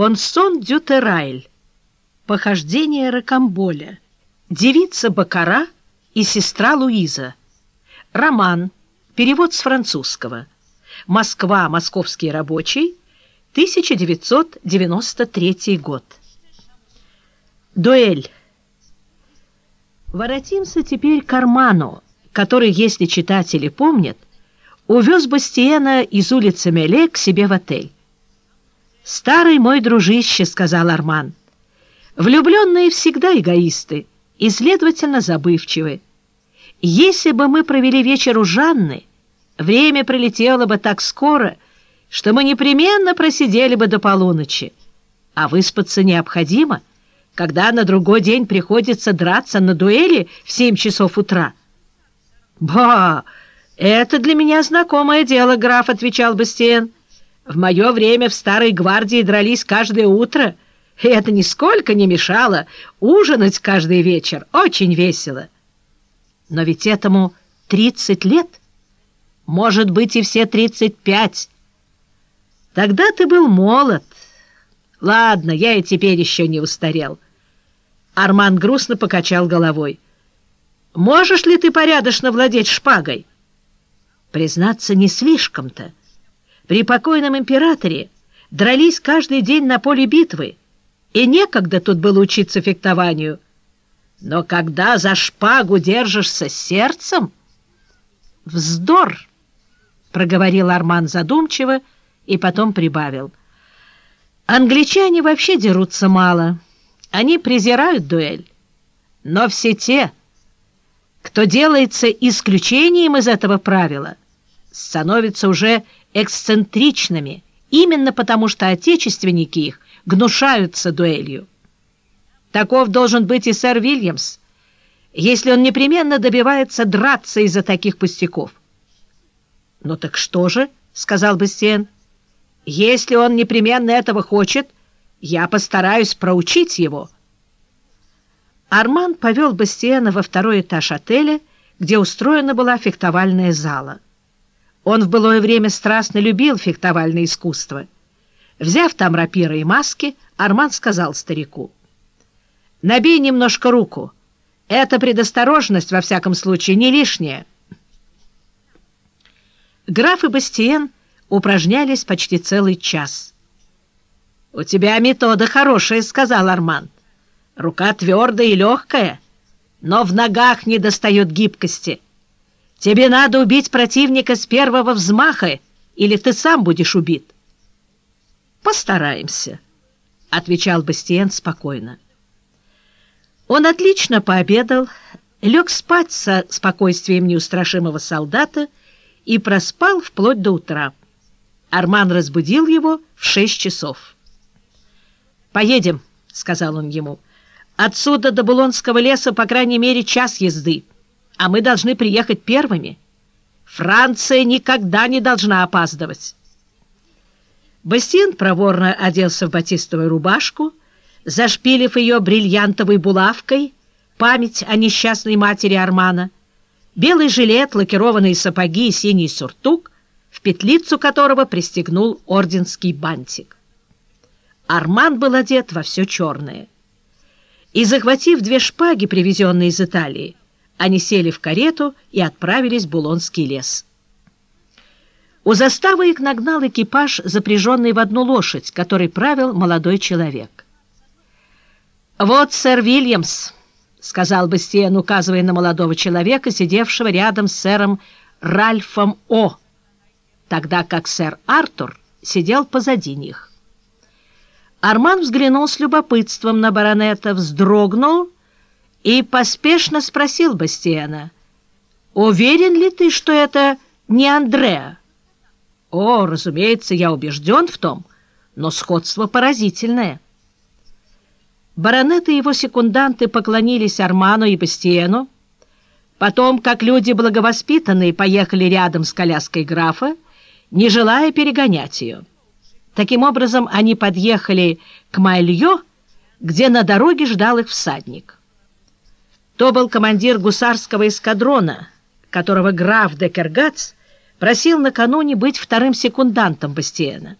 Понсон Дютерайль. Похождение Рокамболя. Девица Бакара и сестра Луиза. Роман. Перевод с французского. Москва. Московский рабочий. 1993 год. Дуэль. Воротимся теперь к Арману, который, если читатели помнят, увез Бастиена из улицы Меле к себе в отель. «Старый мой дружище», — сказал Арман, — «влюбленные всегда эгоисты и, следовательно, забывчивы. Если бы мы провели вечер у Жанны, время пролетело бы так скоро, что мы непременно просидели бы до полуночи, а выспаться необходимо, когда на другой день приходится драться на дуэли в семь часов утра». «Ба, это для меня знакомое дело, граф», — отвечал Бастиен. В мое время в Старой Гвардии дрались каждое утро, и это нисколько не мешало ужинать каждый вечер. Очень весело. Но ведь этому тридцать лет, может быть, и все тридцать пять. Тогда ты был молод. Ладно, я и теперь еще не устарел. Арман грустно покачал головой. Можешь ли ты порядочно владеть шпагой? Признаться, не слишком-то. При покойном императоре дрались каждый день на поле битвы, и некогда тут было учиться фехтованию. Но когда за шпагу держишься сердцем... «Вздор!» — проговорил Арман задумчиво и потом прибавил. «Англичане вообще дерутся мало. Они презирают дуэль. Но все те, кто делается исключением из этого правила, становятся уже эксцентричными, именно потому что отечественники их гнушаются дуэлью. Таков должен быть и сэр Вильямс, если он непременно добивается драться из-за таких пустяков. «Ну так что же?» — сказал Бастиен. «Если он непременно этого хочет, я постараюсь проучить его». Арман повел Бастиена во второй этаж отеля, где устроена была фехтовальная зала. Он в былое время страстно любил фехтовальное искусство. Взяв там рапиры и маски, Арман сказал старику, «Набей немножко руку. Эта предосторожность, во всяком случае, не лишняя». Граф и Бастиен упражнялись почти целый час. «У тебя метода хорошая», — сказал Арман. «Рука твердая и легкая, но в ногах не достает гибкости». Тебе надо убить противника с первого взмаха, или ты сам будешь убит. Постараемся, — отвечал Бастиен спокойно. Он отлично пообедал, лег спать со спокойствием неустрашимого солдата и проспал вплоть до утра. Арман разбудил его в шесть часов. «Поедем», — сказал он ему. «Отсюда до Булонского леса, по крайней мере, час езды» а мы должны приехать первыми. Франция никогда не должна опаздывать. Бастин проворно оделся в батистовую рубашку, зашпилив ее бриллиантовой булавкой, память о несчастной матери Армана, белый жилет, лакированные сапоги и синий сюртук, в петлицу которого пристегнул орденский бантик. Арман был одет во все черное. И, захватив две шпаги, привезенные из Италии, они сели в карету и отправились в Булонский лес. У заставы их нагнал экипаж, запряженный в одну лошадь, который правил молодой человек. «Вот сэр Вильямс», — сказал Бастиен, указывая на молодого человека, сидевшего рядом с сэром Ральфом О., тогда как сэр Артур сидел позади них. Арман взглянул с любопытством на баронета, вздрогнул и поспешно спросил Бастиана, «Уверен ли ты, что это не Андреа?» «О, разумеется, я убежден в том, но сходство поразительное». Баронет и его секунданты поклонились Арману и Бастиену, потом, как люди благовоспитанные, поехали рядом с коляской графа, не желая перегонять ее. Таким образом, они подъехали к Майльё, где на дороге ждал их всадник. То был командир гусарского эскадрона, которого граф де Кергац просил накануне быть вторым секундантом Бастиена.